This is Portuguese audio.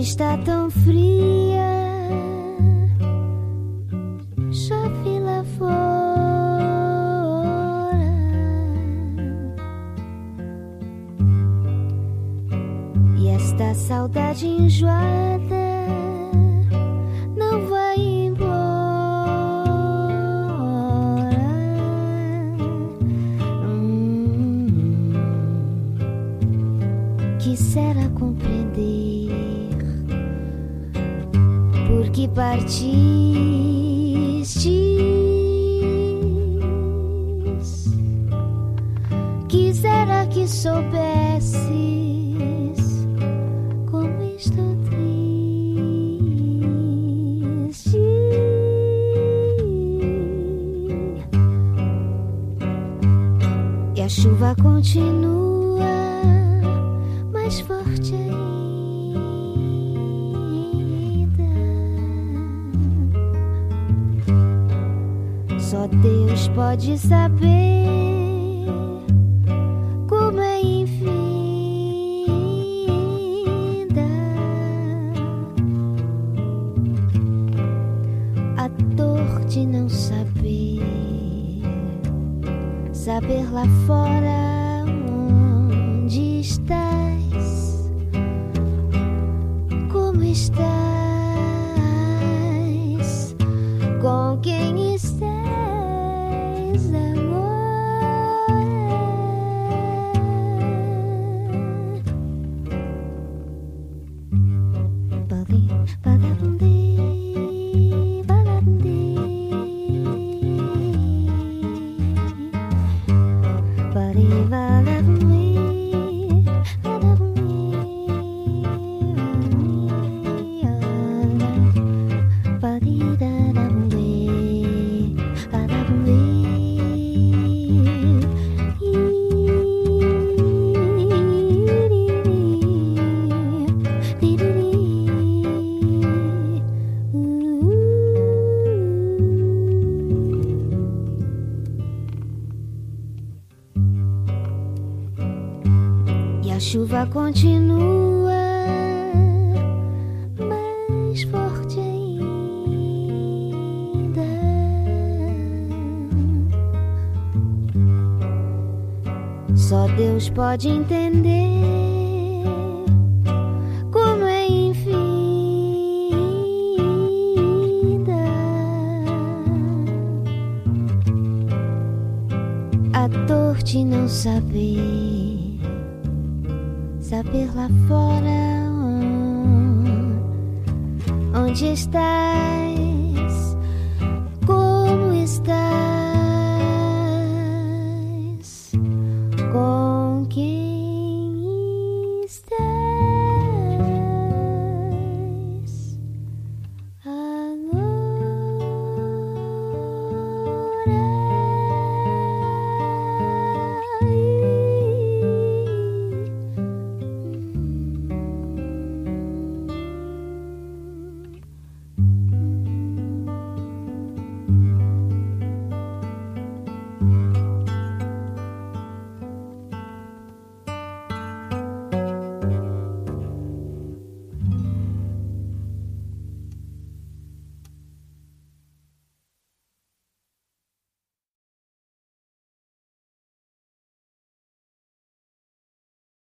está tão fria. Chove lá fora. E esta saudade enjoada não vai embora. Hum, quisera compreender que partistes. Quisera que soubesses como estou triste. E a chuva continua mais forte ainda. Só Deus pode saber como é infinda. A dor de não saber, saber lá fora onde estás, como estás, is chuva continua mais forte ainda. Só Deus pode entender como é infinda a dor de não saber, saber lá fora onde estás.